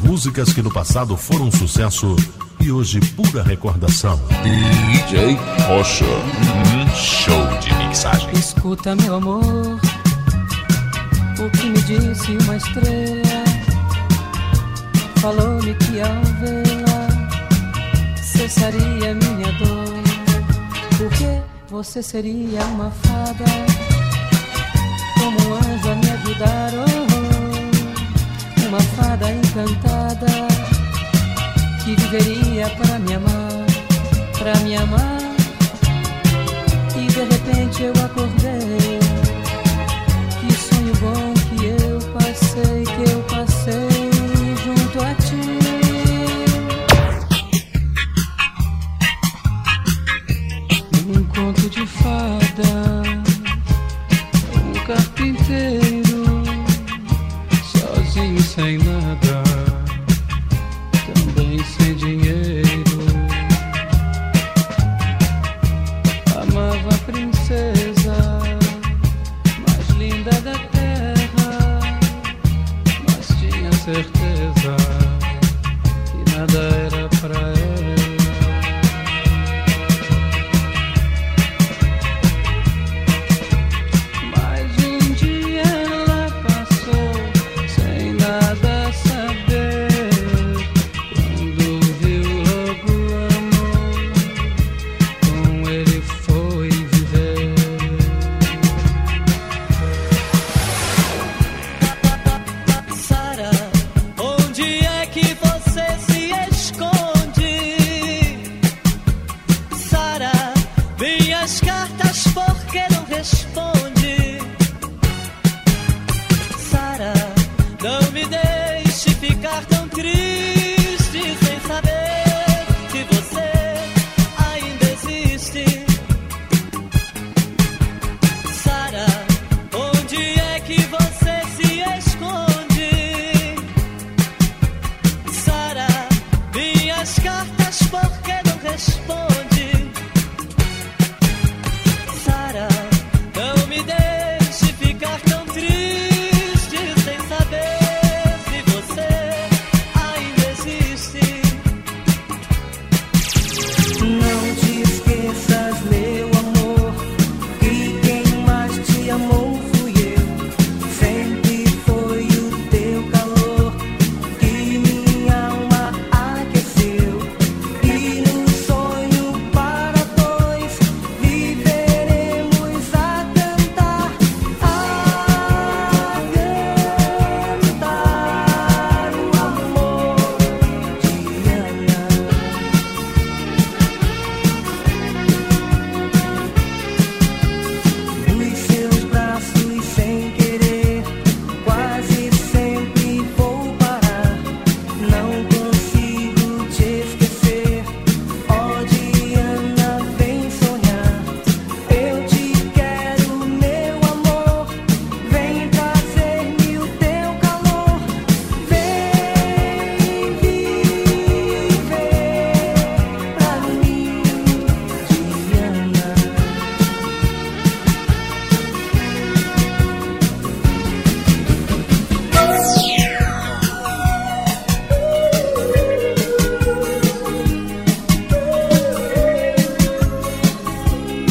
músicas que no passado foram sucesso e hoje pura recordação. DJ Rocha, um show de mixagem. Escuta, meu amor, o que me disse uma estrela. Falou-me que ao vê-la cessaria minha dor, porque você seria uma fada done.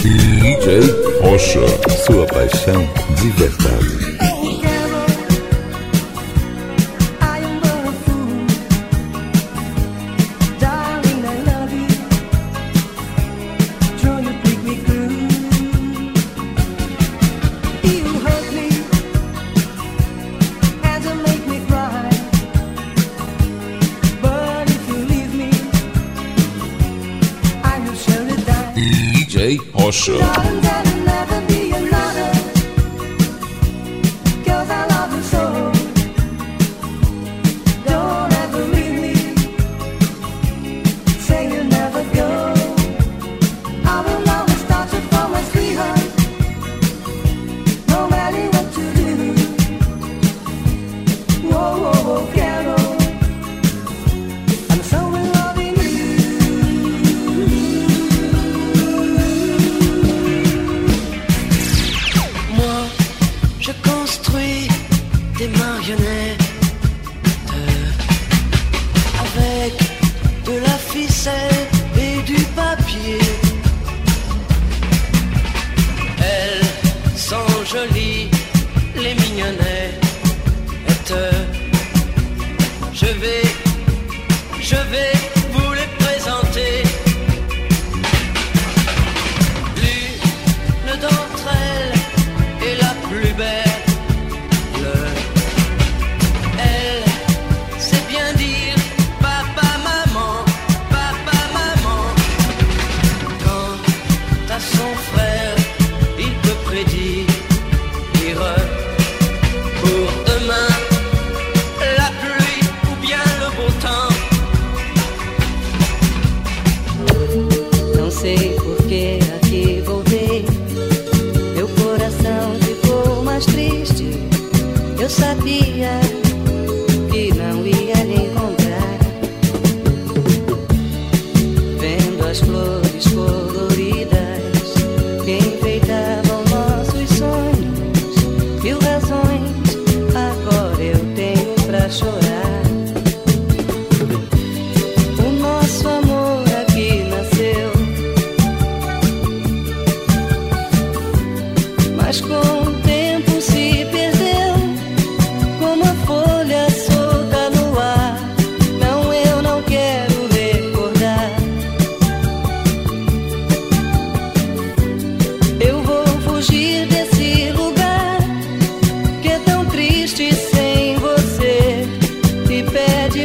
DJ Rocha, sua paixão de verdade.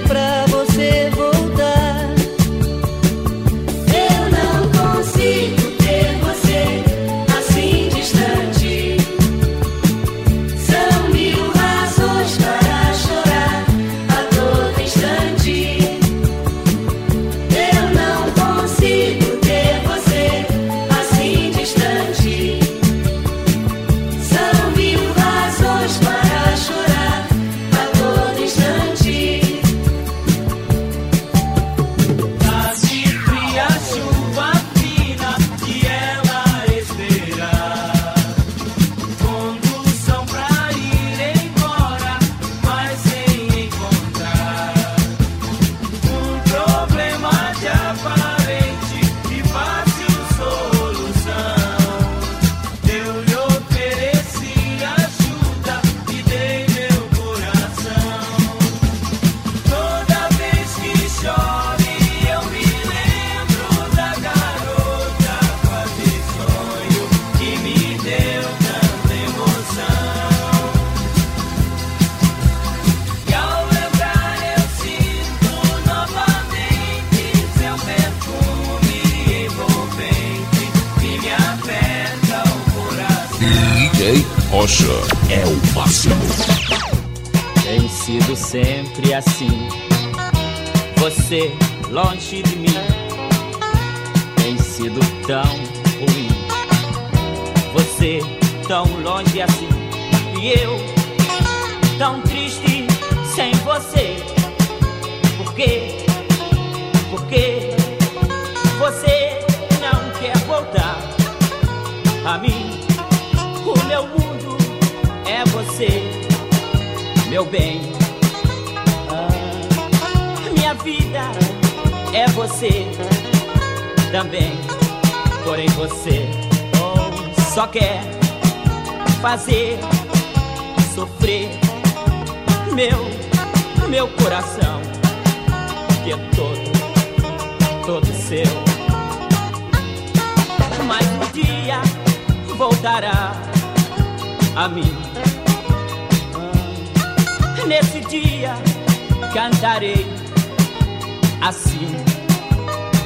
pra Tem sido sempre assim. Você longe de mim tem sido tão ruim. Você tão longe assim e eu tão triste sem você. Por quê? Porque você não quer voltar a mim. meu bem. Ah, minha vida é você também. Porém, você oh, só quer fazer sofrer meu, meu coração, que é todo, todo seu. Mas um dia voltará a mim nesse dia cantarei assim.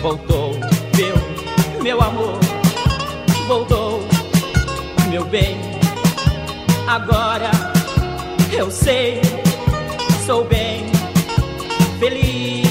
Voltou meu, meu amor, voltou meu bem. Agora eu sei, sou bem feliz.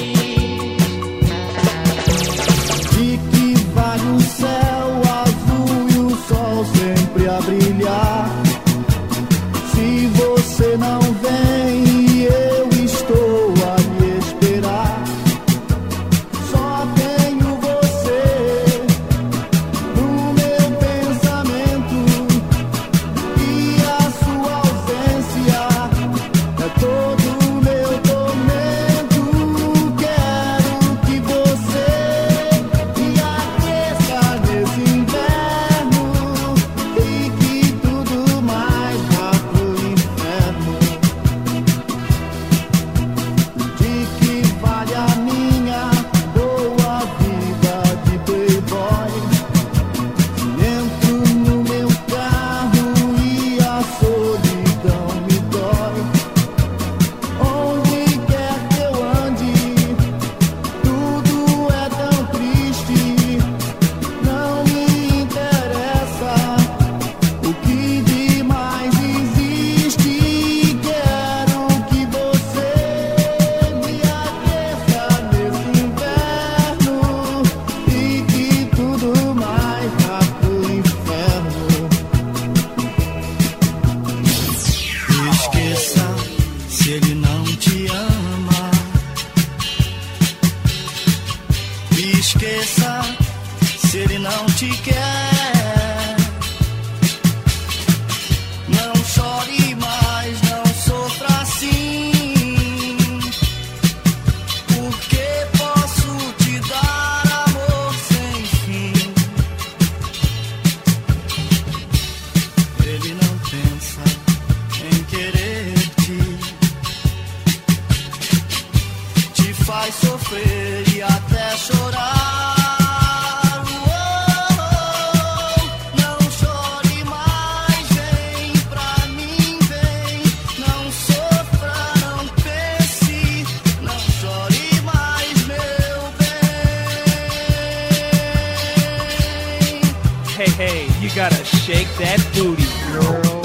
that booty, girl.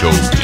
show.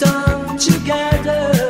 done together.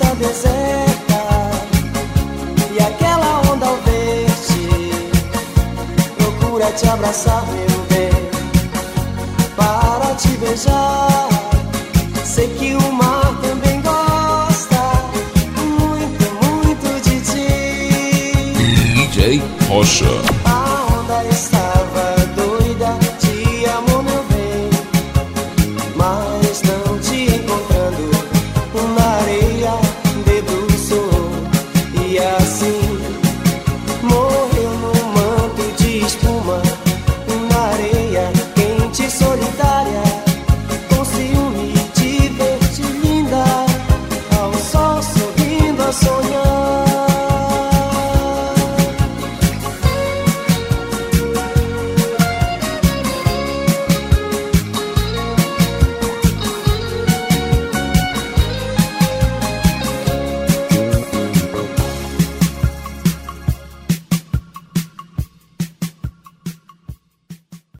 praça deserta e aquela onda ao ver-te procura te abraçar, meu bem, para te beijar. Sei que o mar também gosta muito, muito de ti. DJ Rocha.